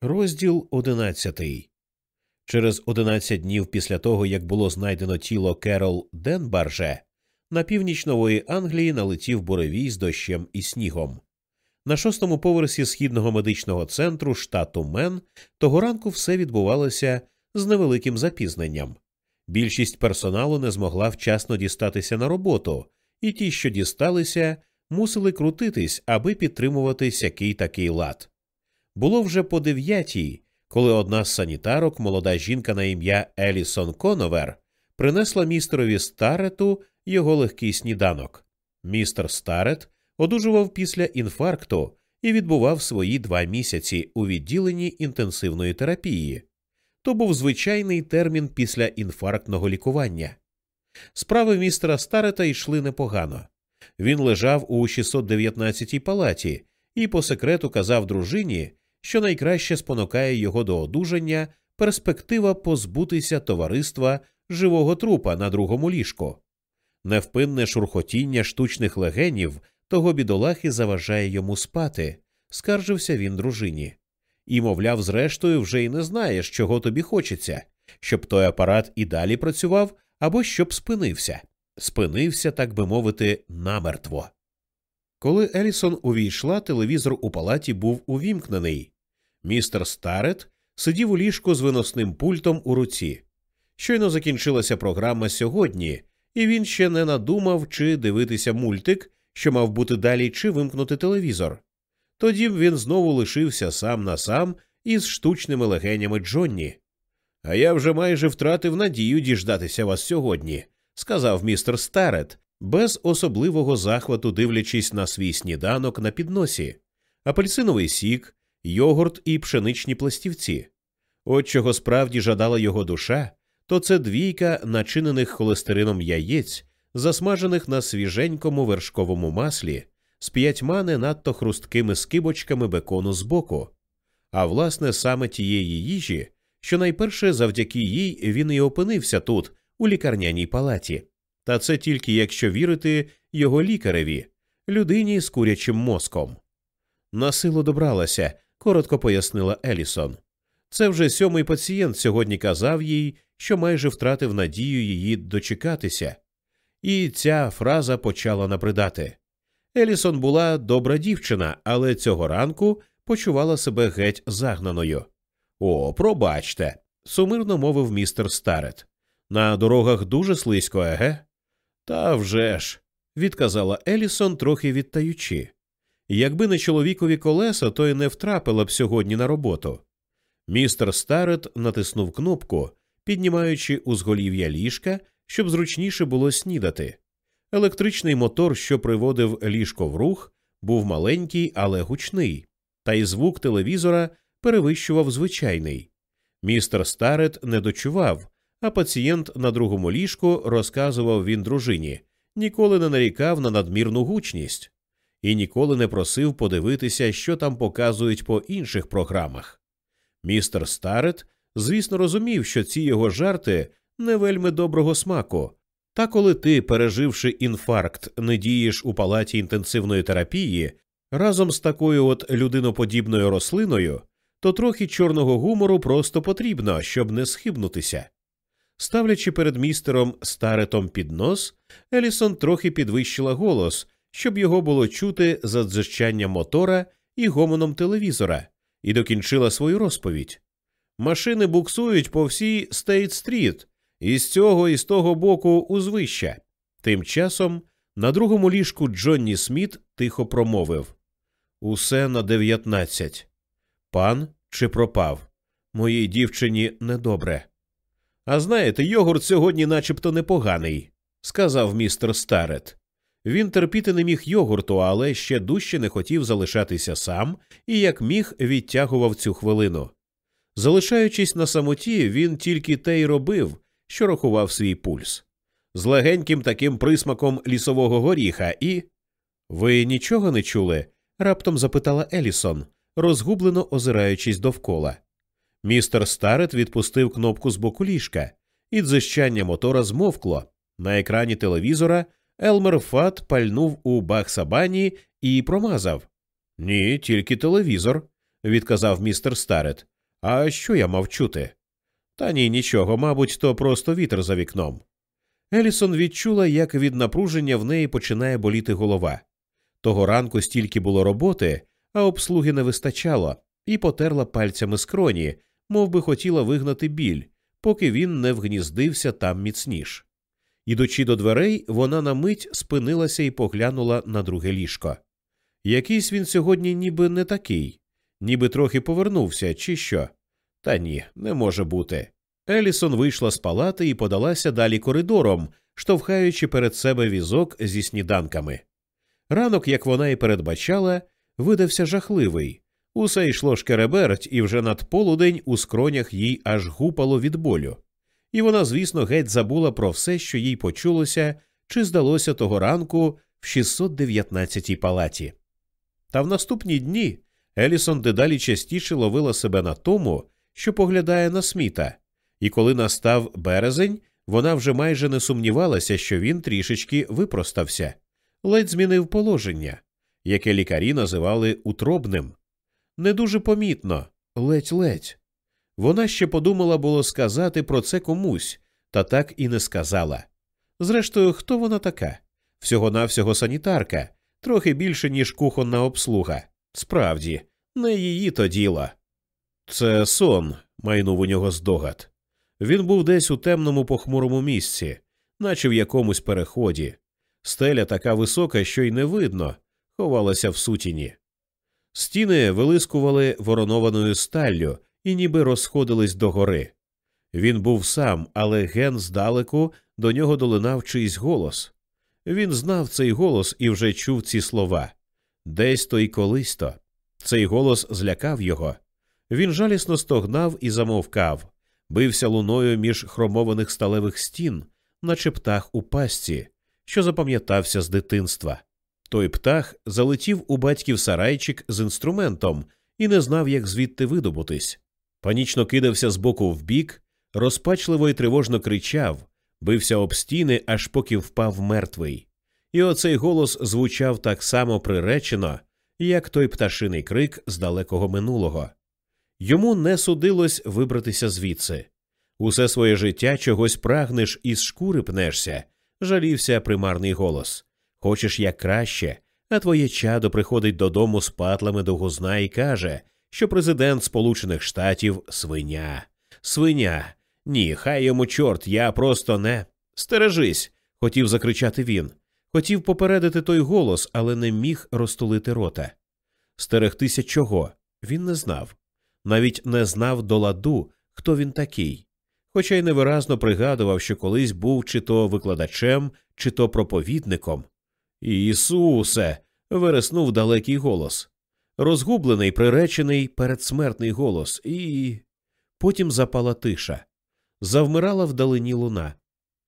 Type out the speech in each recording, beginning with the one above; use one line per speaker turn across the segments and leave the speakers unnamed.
Розділ одинадцятий. Через одинадцять днів після того, як було знайдено тіло Керол Денбарже, на північ Нової Англії налетів буревій з дощем і снігом. На шостому поверсі східного медичного центру штату Мен того ранку все відбувалося з невеликим запізненням. Більшість персоналу не змогла вчасно дістатися на роботу, і ті, що дісталися, мусили крутитись, аби підтримувати сякий такий лад. Було вже по дев'ятій, коли одна з санітарок, молода жінка на ім'я Елісон Коновер, принесла містерові Старету його легкий сніданок. Містер Старет одужував після інфаркту і відбував свої два місяці у відділенні інтенсивної терапії. То був звичайний термін після інфарктного лікування. Справи містера Старета йшли непогано. Він лежав у 619-й палаті і по секрету казав дружині, що найкраще спонукає його до одужання перспектива позбутися товариства живого трупа на другому ліжку. Невпинне шурхотіння штучних легенів того бідолахи заважає йому спати, скаржився він дружині. І, мовляв, зрештою, вже й не знаєш, чого тобі хочеться, щоб той апарат і далі працював, або щоб спинився. Спинився, так би мовити, намертво. Коли Елісон увійшла, телевізор у палаті був увімкнений. Містер Старет сидів у ліжку з виносним пультом у руці. Щойно закінчилася програма сьогодні, і він ще не надумав, чи дивитися мультик, що мав бути далі, чи вимкнути телевізор. Тоді він знову лишився сам на сам із штучними легенями Джонні. А я вже майже втратив надію діждатися вас сьогодні, сказав містер Старет, без особливого захвату дивлячись на свій сніданок на підносі, апельсиновий сік, йогурт і пшеничні пластівці. От чого справді жадала його душа, то це двійка начинених холестерином яєць, засмажених на свіженькому вершковому маслі, з п'ятьма не надто хрусткими скибочками бекону збоку. А власне, саме тієї їжі, що найперше завдяки їй він і опинився тут, у лікарняній палаті. Та це тільки якщо вірити його лікареві, людині з курячим мозком. На силу добралася, коротко пояснила Елісон. Це вже сьомий пацієнт сьогодні казав їй, що майже втратив надію її дочекатися, і ця фраза почала набридати. Елісон була добра дівчина, але цього ранку почувала себе геть загнаною. О, пробачте, сумирно мовив містер Старет. На дорогах дуже слизько, еге? «Та вже ж», – відказала Елісон, трохи відтаючи. Якби не чоловікові колеса, то й не втрапила б сьогодні на роботу. Містер Старет натиснув кнопку, піднімаючи узголів'я ліжка, щоб зручніше було снідати. Електричний мотор, що приводив ліжко в рух, був маленький, але гучний, та й звук телевізора перевищував звичайний. Містер Старет не дочував, а пацієнт на другому ліжку розказував він дружині, ніколи не нарікав на надмірну гучність і ніколи не просив подивитися, що там показують по інших програмах. Містер Старет, звісно, розумів, що ці його жарти не вельми доброго смаку. Та коли ти, переживши інфаркт, не дієш у палаті інтенсивної терапії разом з такою от людиноподібною рослиною, то трохи чорного гумору просто потрібно, щоб не схибнутися. Ставлячи перед містером старетом під нос, Елісон трохи підвищила голос, щоб його було чути за дзижчанням мотора і гомоном телевізора, і докінчила свою розповідь. Машини буксують по всій Стейт-стріт, і з цього і з того боку узвища. Тим часом на другому ліжку Джонні Сміт тихо промовив Усе на дев'ятнадцять. Пан чи пропав? Моїй дівчині недобре. А знаєте, йогурт сьогодні начебто непоганий, сказав містер Старет. Він терпіти не міг йогурту, але ще дужче не хотів залишатися сам і як міг відтягував цю хвилину. Залишаючись на самоті, він тільки те й робив, що рахував свій пульс. З легеньким таким присмаком лісового горіха і. Ви нічого не чули? раптом запитала Елісон, розгублено озираючись довкола. Містер Старет відпустив кнопку з боку ліжка, і дзищання мотора змовкло. На екрані телевізора Елмер Фат пальнув у Бахсабані і промазав. Ні, тільки телевізор. відказав містер Старет. А що я мав чути? Та ні, нічого, мабуть, то просто вітер за вікном. Елісон відчула, як від напруження в неї починає боліти голова. Того ранку стільки було роботи, а обслуги не вистачало, і потерла пальцями скроні, мов би хотіла вигнати біль, поки він не вгніздився там міцніш. Ідучи до дверей, вона на мить спинилася і поглянула на друге ліжко. Якийсь він сьогодні ніби не такий, ніби трохи повернувся, чи що. Та ні, не може бути. Елісон вийшла з палати і подалася далі коридором, штовхаючи перед себе візок зі сніданками. Ранок, як вона і передбачала, видався жахливий. Усе йшло шкереберть, і вже над полудень у скронях їй аж гупало від болю. І вона, звісно, геть забула про все, що їй почулося чи здалося того ранку в 619-й палаті. Та в наступні дні Елісон дедалі частіше ловила себе на тому, що поглядає на сміта, і коли настав березень, вона вже майже не сумнівалася, що він трішечки випростався, ледь змінив положення, яке лікарі називали утробним. Не дуже помітно, ледь-ледь. Вона ще подумала було сказати про це комусь, та так і не сказала. Зрештою, хто вона така? Всього навсього санітарка, трохи більше, ніж кухонна обслуга. Справді, не її то діло. Це сон, майнув у нього здогад. Він був десь у темному похмурому місці, наче в якомусь переході. Стеля така висока, що й не видно, ховалася в сутіні. Стіни вилискували воронованою сталлю і ніби розходились догори. Він був сам, але ген здалеку до нього долинав чийсь голос. Він знав цей голос і вже чув ці слова десь то й колись то. Цей голос злякав його. Він жалісно стогнав і замовкав, бився луною між хромованих сталевих стін, наче птах у пастці, що запам'ятався з дитинства. Той птах залетів у батьків сарайчик з інструментом і не знав, як звідти видобутись. Панічно кидався з боку в бік, розпачливо і тривожно кричав, бився об стіни, аж поки впав мертвий. І оцей голос звучав так само приречено, як той пташиний крик з далекого минулого. Йому не судилось вибратися звідси. Усе своє життя чогось прагнеш і з шкури пнешся, жалівся примарний голос. Хочеш як краще, а твоє чадо приходить додому з патлами до гузна і каже, що президент Сполучених Штатів свиня. Свиня. Ні, хай йому чорт, я просто не. Стережись, хотів закричати він. Хотів попередити той голос, але не міг розтулити рота. Стерегтися чого? Він не знав. Навіть не знав до ладу, хто він такий, хоча й невиразно пригадував, що колись був чи то викладачем, чи то проповідником. Ісусе. вереснув далекий голос. Розгублений, приречений передсмертний голос, і. Потім запала тиша. Завмирала вдалині луна.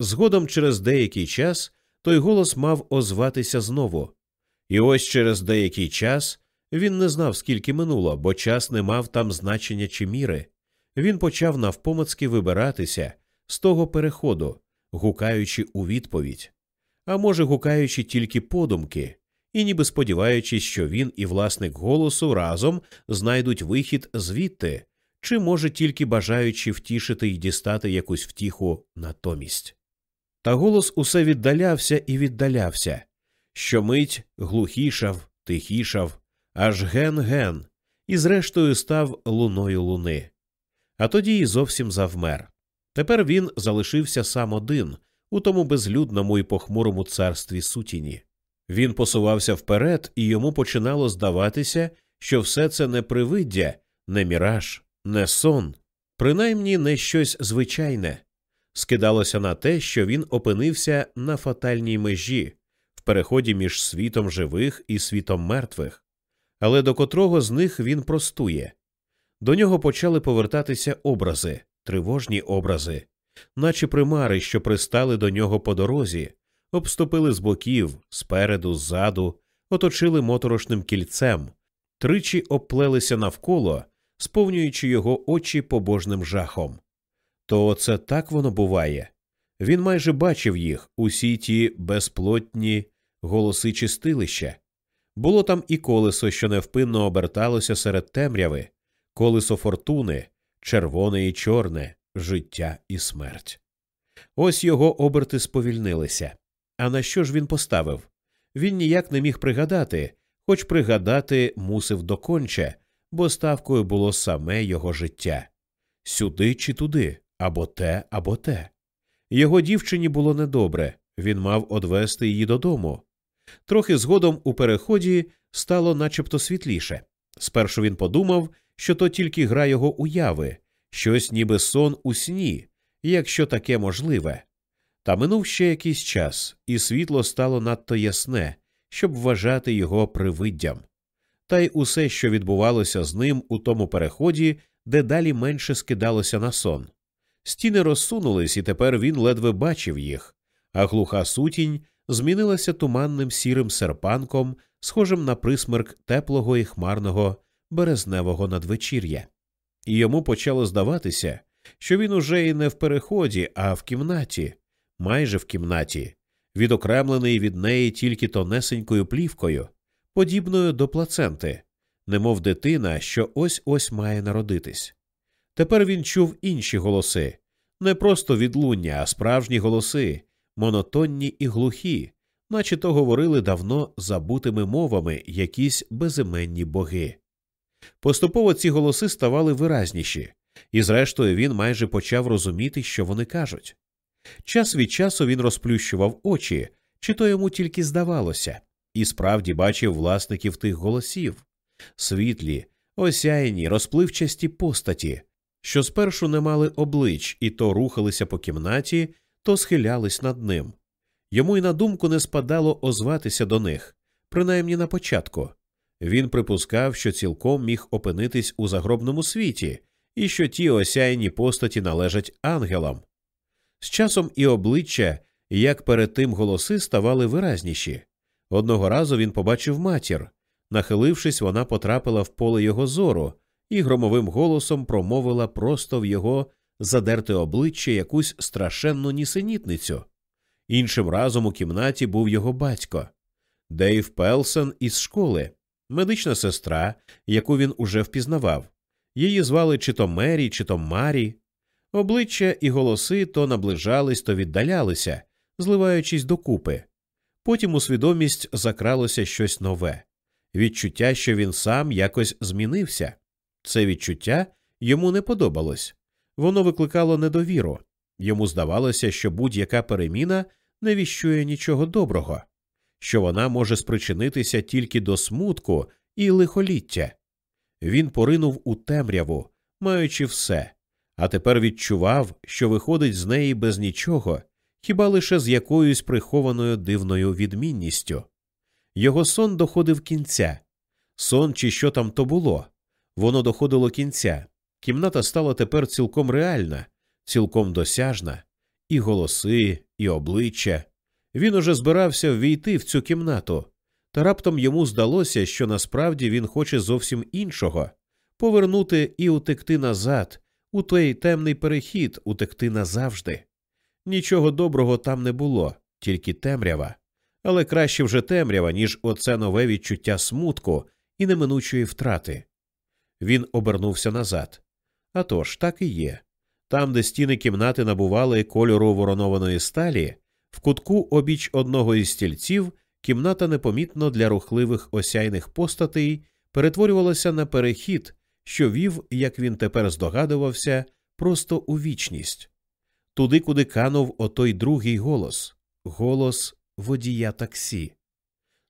Згодом через деякий час той голос мав озватися знову. І ось через деякий час він не знав, скільки минуло, бо час не мав там значення чи міри. Він почав навпомацьки вибиратися з того переходу, гукаючи у відповідь, а може, гукаючи тільки подумки, і ніби сподіваючись, що він і власник голосу разом знайдуть вихід звідти, чи може тільки бажаючи втішити й дістати якусь втіху натомість. Та голос усе віддалявся і віддалявся, щомить глухішав, тихішав, аж ген-ген, і зрештою став луною луни. А тоді й зовсім завмер. Тепер він залишився сам один у тому безлюдному і похмурому царстві сутіні. Він посувався вперед, і йому починало здаватися, що все це не привиддя, не міраж, не сон, принаймні не щось звичайне. Скидалося на те, що він опинився на фатальній межі, в переході між світом живих і світом мертвих, але до котрого з них він простує. До нього почали повертатися образи, тривожні образи, наче примари, що пристали до нього по дорозі, обступили з боків, спереду, ззаду, оточили моторошним кільцем, тричі обплелися навколо, сповнюючи його очі побожним жахом. То це так воно буває. Він майже бачив їх, усі ті безплотні голоси чистилища, Було там і колесо, що невпинно оберталося серед темряви, колесо фортуни, червоне і чорне, життя і смерть. Ось його оберти сповільнилися. А на що ж він поставив? Він ніяк не міг пригадати, хоч пригадати мусив доконче, бо ставкою було саме його життя сюди чи туди, або те, або те. Його дівчині було недобре, він мав одвести її додому. Трохи згодом у переході стало начебто світліше. Спершу він подумав, що то тільки гра його уяви, щось ніби сон у сні, якщо таке можливе. Та минув ще якийсь час, і світло стало надто ясне, щоб вважати його привиддям. Та й усе, що відбувалося з ним у тому переході, дедалі менше скидалося на сон. Стіни розсунулись, і тепер він ледве бачив їх, а глуха сутінь змінилася туманним сірим серпанком, схожим на присмерк теплого і хмарного березневого надвечір'я. І йому почало здаватися, що він уже і не в переході, а в кімнаті, майже в кімнаті, відокремлений від неї тільки тонесенькою плівкою, подібною до плаценти, немов дитина, що ось ось має народитись. Тепер він чув інші голоси не просто відлуння, а справжні голоси, монотонні і глухі, наче то говорили давно забутими мовами якісь безіменні боги. Поступово ці голоси ставали виразніші, і, зрештою, він майже почав розуміти, що вони кажуть. Час від часу він розплющував очі, чи то йому тільки здавалося, і справді бачив власників тих голосів світлі, осяйні, розпливчасті постаті, що спершу не мали облич і то рухалися по кімнаті, то схилялись над ним. Йому й на думку не спадало озватися до них, принаймні на початку. Він припускав, що цілком міг опинитись у загробному світі, і що ті осяйні постаті належать ангелам. З часом і обличчя, як перед тим голоси, ставали виразніші. Одного разу він побачив матір. Нахилившись, вона потрапила в поле його зору і громовим голосом промовила просто в його задерте обличчя якусь страшенну нісенітницю. Іншим разом у кімнаті був його батько Дейв Пелсен із школи, медична сестра, яку він уже впізнавав. Її звали чи то Мері, чи то Марі. Обличчя і голоси то наближались, то віддалялися, зливаючись докупи. Потім у свідомість закралося щось нове відчуття, що він сам якось змінився. Це відчуття йому не подобалось воно викликало недовіру йому здавалося, що будь-яка переміна не віщує нічого доброго, що вона може спричинитися тільки до смутку і лихоліття. Він поринув у темряву, маючи все, а тепер відчував, що виходить з неї без нічого, хіба лише з якоюсь прихованою дивною відмінністю. Його сон доходив кінця. Сон, чи що там то було. Воно доходило кінця. Кімната стала тепер цілком реальна, цілком досяжна, і голоси, і обличчя. Він уже збирався ввійти в цю кімнату, та раптом йому здалося, що насправді він хоче зовсім іншого повернути і утекти назад, у той темний перехід, утекти назавжди. Нічого доброго там не було, тільки темрява. Але краще вже темрява, ніж оце нове відчуття смутку і неминучої втрати. Він обернувся назад. А тож, так і є. Там, де стіни кімнати набували кольору воронованої сталі, в кутку обіч одного із стільців кімната непомітно для рухливих осяйних постатей перетворювалася на перехід, що вів, як він тепер здогадувався, просто у вічність. Туди, куди канув отой другий голос голос водія таксі.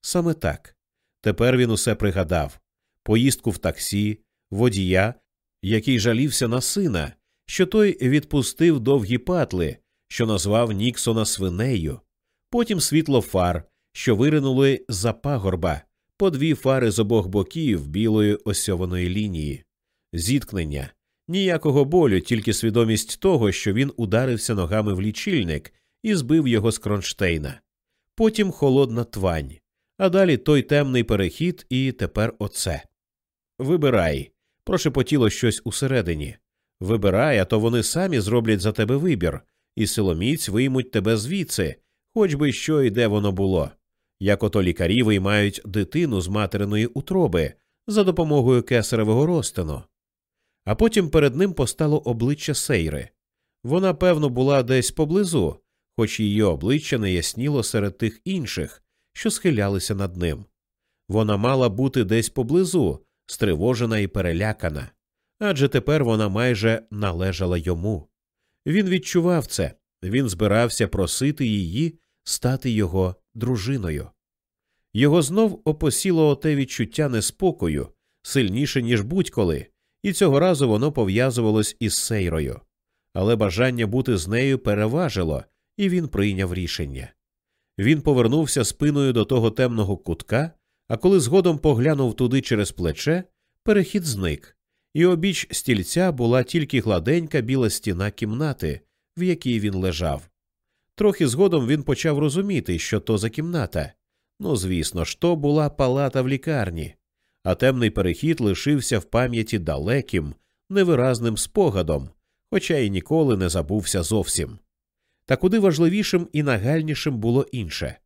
Саме так. Тепер він усе пригадав поїздку в таксі, водія, який жалівся на сина, що той відпустив довгі патли, що назвав Ніксона свинею, потім світло фар, що виринули за пагорба, по дві фари з обох боків білої осьованої лінії, зіткнення, ніякого болю, тільки свідомість того, що він ударився ногами в лічильник і збив його з кронштейна, потім холодна твань, а далі той темний перехід, і тепер оце. Вибирай, прошепотіло щось усередині. Вибирай, а то вони самі зроблять за тебе вибір, і силоміць виймуть тебе звідси, хоч би що і де воно було. як ото лікарі виймають дитину з материної утроби за допомогою кесаревого розтину. А потім перед ним постало обличчя Сейри. Вона, певно, була десь поблизу, хоч її обличчя не ясніло серед тих інших, що схилялися над ним. Вона мала бути десь поблизу, стривожена і перелякана, адже тепер вона майже належала йому. Він відчував це, він збирався просити її стати його дружиною. Його знов опосіло оте відчуття неспокою сильніше, ніж будь-коли, і цього разу воно пов'язувалось із сейрою. Але бажання бути з нею переважило, і він прийняв рішення. Він повернувся спиною до того темного кутка, а коли згодом поглянув туди через плече, перехід зник, і обіч стільця була тільки гладенька біла стіна кімнати, в якій він лежав. Трохи згодом він почав розуміти, що то за кімната. Ну, звісно ж, то була палата в лікарні, а темний перехід лишився в пам'яті далеким, невиразним спогадом, хоча й ніколи не забувся зовсім. Та куди важливішим і нагальнішим було інше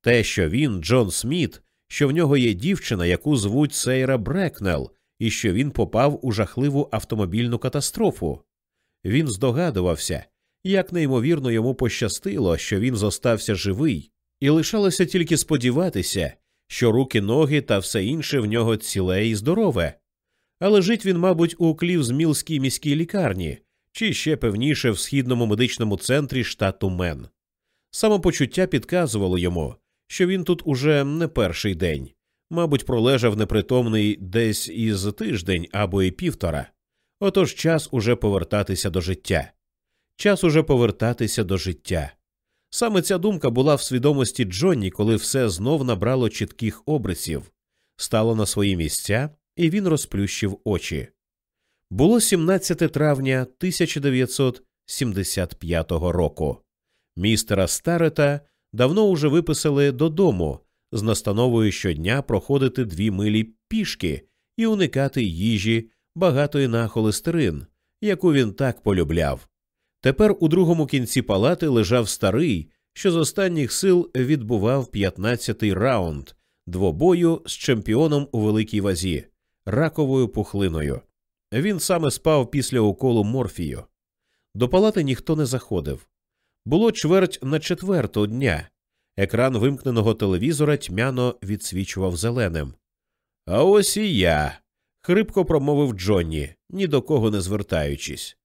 те, що він, Джон Сміт, що в нього є дівчина, яку звуть Сейра Брекнел, і що він попав у жахливу автомобільну катастрофу. Він здогадувався, як неймовірно йому пощастило, що він зостався живий, і лишалося тільки сподіватися, що руки, ноги та все інше в нього ціле і здорове. Але жить він, мабуть, у Клівзмілській міській лікарні, чи ще певніше в східному медичному центрі штату Мен. Самопочуття підказувало йому, що він тут уже не перший день, мабуть, пролежав непритомний десь із тиждень або і півтора. Отож час уже повертатися до життя. Час уже повертатися до життя. Саме ця думка була в свідомості Джонні, коли все знов набрало чітких обрисів, стало на свої місця, і він розплющив очі. Було 17 травня 1975 року. Містера Старета давно уже виписали додому з настановою щодня проходити дві милі пішки і уникати їжі, багатої на холестерин, яку він так полюбляв. Тепер у другому кінці палати лежав старий, що з останніх сил відбував 15-й раунд двобою з чемпіоном у великій вазі, раковою пухлиною. Він саме спав після уколу морфію. До палати ніхто не заходив. Було чверть на четверту дня. Екран вимкненого телевізора тьмяно відсвічував зеленим. А ось і я. хрипко промовив Джонні, ні до кого не звертаючись.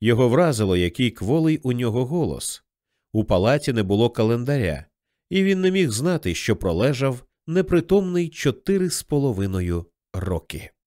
Його вразило, який кволий у нього голос. У палаті не було календаря, і він не міг знати, що пролежав непритомний чотири з половиною роки.